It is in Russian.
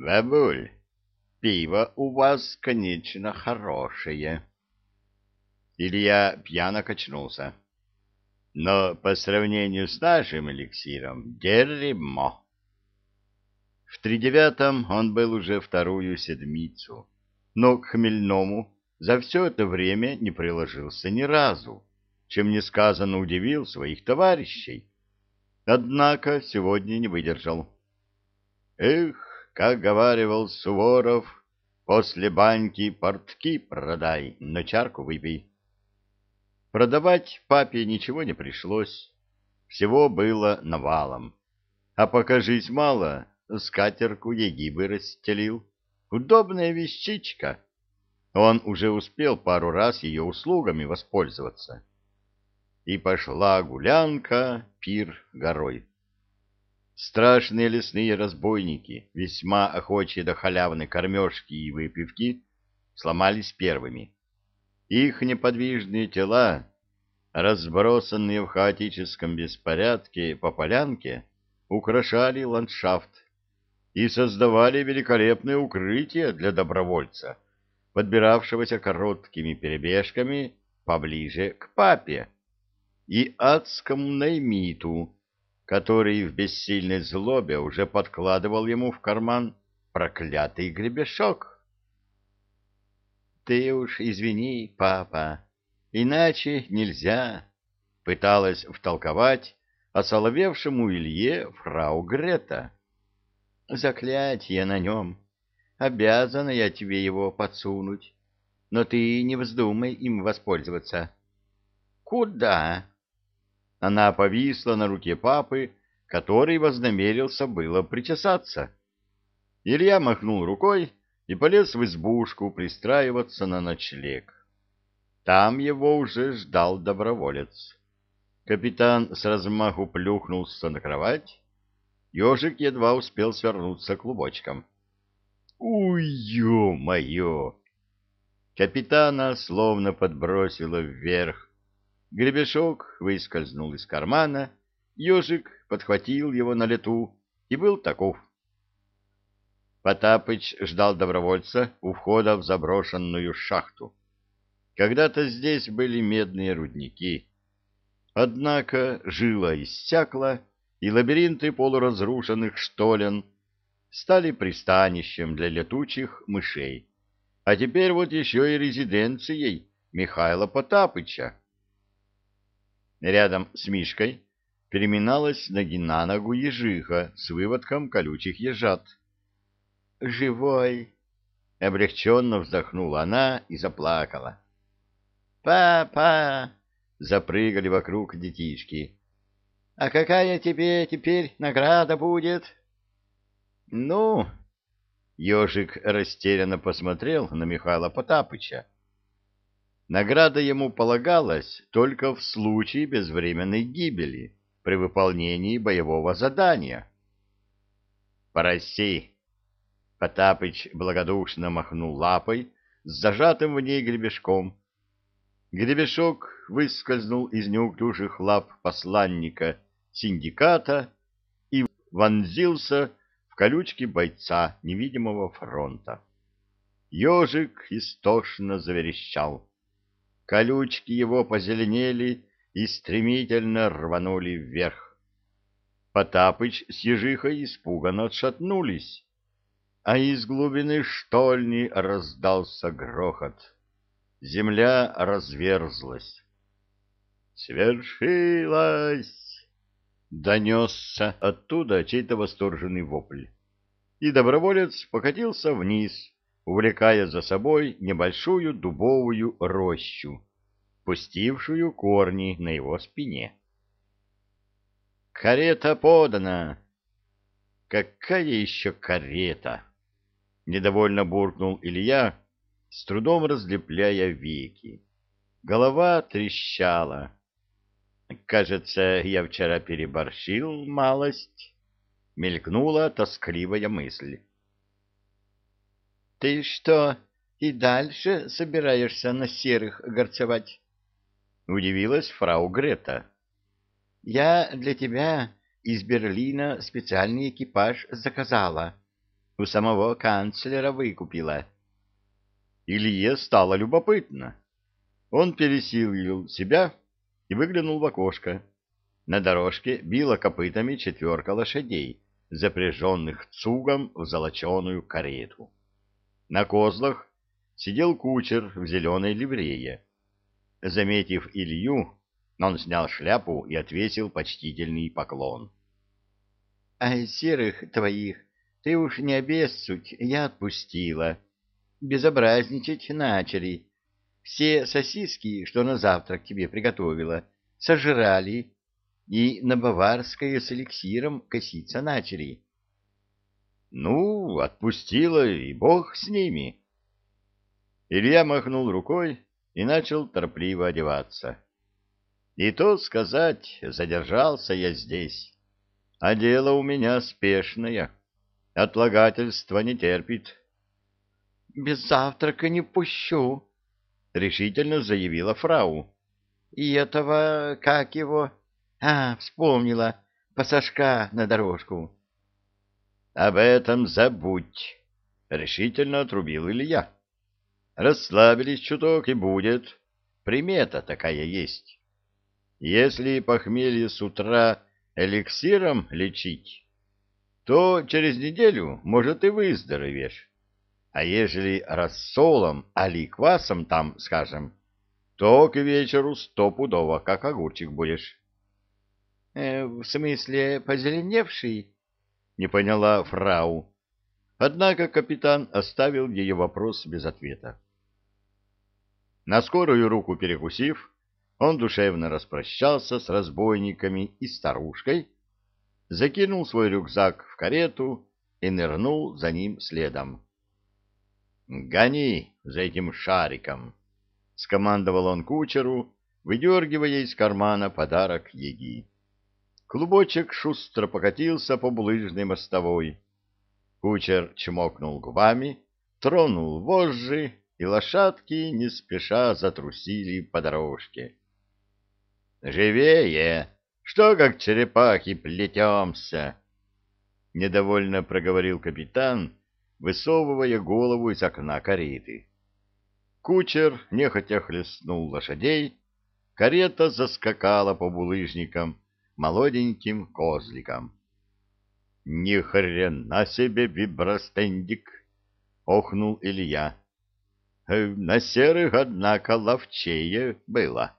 Бабуль, пиво у вас, конечно, хорошее. Илья пьяно качнулся. Но по сравнению с нашим эликсиром — дерьмо. В тридевятом он был уже вторую седмицу, но к хмельному за все это время не приложился ни разу, чем несказанно удивил своих товарищей. Однако сегодня не выдержал. Эх, как говаривал Суворов, после баньки портки продай, но чарку выпей. Продавать папе ничего не пришлось, всего было навалом. А покажись мало, скатерку егибы расстелил. Удобная вещичка. Он уже успел пару раз ее услугами воспользоваться. И пошла гулянка, пир горой. Страшные лесные разбойники, весьма охочие до халявной кормежки и выпивки, сломались первыми. Их неподвижные тела, разбросанные в хаотическом беспорядке по полянке, украшали ландшафт и создавали великолепное укрытие для добровольца, подбиравшегося короткими перебежками поближе к папе и адскому наймиту, который в бессильной злобе уже подкладывал ему в карман проклятый гребешок. — Ты уж извини, папа, иначе нельзя, — пыталась втолковать осоловевшему Илье фрау Грета. Заклятие на нем. Обязана я тебе его подсунуть. Но ты не вздумай им воспользоваться. Куда? Она повисла на руке папы, который вознамерился было причесаться. Илья махнул рукой и полез в избушку пристраиваться на ночлег. Там его уже ждал доброволец. Капитан с размаху плюхнулся на кровать, Ежик едва успел свернуться клубочком. «Уй, ё-моё!» Капитана словно подбросило вверх. Гребешок выскользнул из кармана, ежик подхватил его на лету и был таков. Потапыч ждал добровольца у входа в заброшенную шахту. Когда-то здесь были медные рудники. Однако жила иссякла, и лабиринты полуразрушенных штолен стали пристанищем для летучих мышей, а теперь вот еще и резиденцией Михаила Потапыча. Рядом с Мишкой переминалась ноги на ногу ежиха с выводком колючих ежат. «Живой!» — облегченно вздохнула она и заплакала. «Папа!» — запрыгали вокруг детишки. А какая тебе теперь награда будет? Ну, ежик растерянно посмотрел на Михаила Потапыча. Награда ему полагалась только в случае безвременной гибели при выполнении боевого задания. «Проси!» Потапыч благодушно махнул лапой с зажатым в ней гребешком. Гребешок выскользнул из неуклюжих лап посланника синдиката и вонзился в колючки бойца невидимого фронта. Ежик истошно заверещал. Колючки его позеленели и стремительно рванули вверх. Потапыч с ежихой испуганно отшатнулись, а из глубины штольни раздался грохот. Земля разверзлась. «Свершилось!» Донесся оттуда чей-то восторженный вопль. И доброволец покатился вниз, увлекая за собой небольшую дубовую рощу, пустившую корни на его спине. «Карета подана!» «Какая еще карета?» Недовольно буркнул Илья, с трудом разлепляя веки. Голова трещала. Кажется, я вчера переборщил малость. Мелькнула тоскливая мысль. Ты что, и дальше собираешься на серых горцевать? Удивилась фрау Грета. Я для тебя из Берлина специальный экипаж заказала. У самого канцлера выкупила. Илье стало любопытно. Он пересилил себя и выглянул в окошко. На дорожке била копытами четверка лошадей, запряженных цугом в золоченую карету. На козлах сидел кучер в зеленой ливрее. Заметив Илью, он снял шляпу и отвесил почтительный поклон. — А серых твоих ты уж не обессудь, я отпустила. Безобразничать начали. Все сосиски, что на завтрак тебе приготовила, сожрали и на баварское с эликсиром коситься начали. — Ну, отпустила, и бог с ними. Илья махнул рукой и начал торопливо одеваться. И то сказать, задержался я здесь, а дело у меня спешное, отлагательства не терпит. — Без завтрака не пущу, — решительно заявила фрау. — И этого, как его... А, вспомнила, пассажка на дорожку. — Об этом забудь, — решительно отрубил Илья. Расслабились чуток и будет. Примета такая есть. Если похмелье с утра эликсиром лечить, то через неделю, может, и выздоровеешь. А если рассолом, али квасом там, скажем, то к вечеру стопудово, как огурчик будешь. «Э, — В смысле, позеленевший? — не поняла фрау. Однако капитан оставил ее вопрос без ответа. На скорую руку перекусив, он душевно распрощался с разбойниками и старушкой, закинул свой рюкзак в карету и нырнул за ним следом. «Гони за этим шариком!» — скомандовал он кучеру, выдергивая из кармана подарок еги. Клубочек шустро покатился по булыжной мостовой. Кучер чмокнул губами, тронул вожжи и лошадки не спеша затрусили по дорожке. «Живее! Что, как черепахи, плетемся?» — недовольно проговорил капитан, высовывая голову из окна кареты. Кучер нехотя хлестнул лошадей, карета заскакала по булыжникам молоденьким козликом. — Ни хрена себе вибростендик! — охнул Илья. Э, на серых, однако, ловчее было.